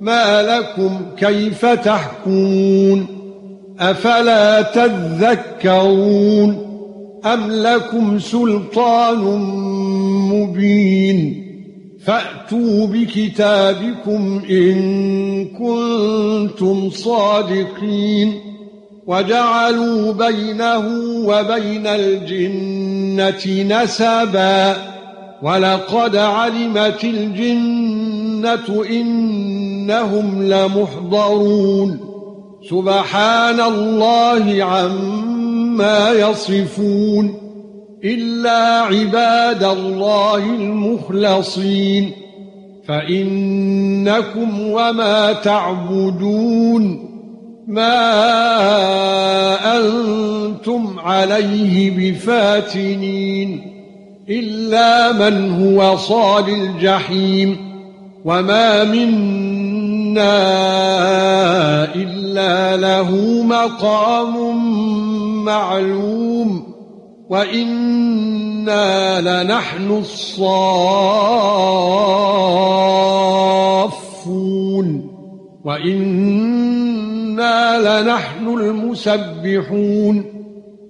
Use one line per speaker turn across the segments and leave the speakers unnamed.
ما لكم كيف تحكمون أفلا تذكرون أم لكم سلطان مبين فأتوا بكتابكم إن كنتم صادقين وجعلوا بينه وبين الجنة نسبا ولقد علمت الجنة إنهم لمحضرون. سبحان الله عما يصفون. إلا عباد الله المخلصين. فإنكم وما تعبدون. ما أنتم عليه بفاتنين. إلا من هو صال الجحيم وما منا إلا له مقام معلوم وَإِنَّا لَنَحْنُ الصَّافُّونَ وَإِنَّا لَنَحْنُ الْمُسَبِّحُونَ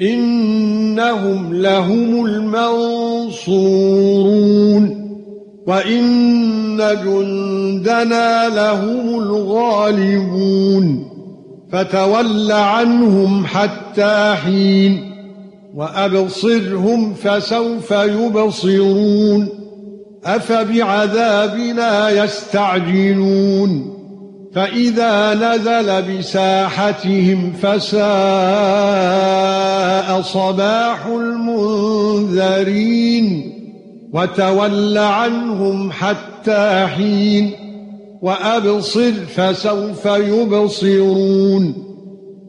إِنَّهُمْ لَهُمُ الْمَنصُورُونَ وَإِنَّ جُندَنَا لَهُمُ الْغَالِبُونَ فتول عنهم حتى حين وأبصرهم فسوف يبصرون أفبعذابنا يستعجلون فإذا نزل بساحتهم فساء صباح المنذرين وتول عنهم حتى حين وأبصر فسوف يبصرون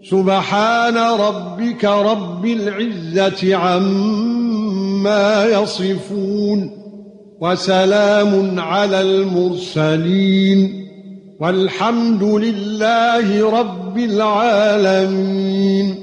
سبحان ربك رب العزة عما يصفون وسلام على المرسلين والحمد لله رب العالمين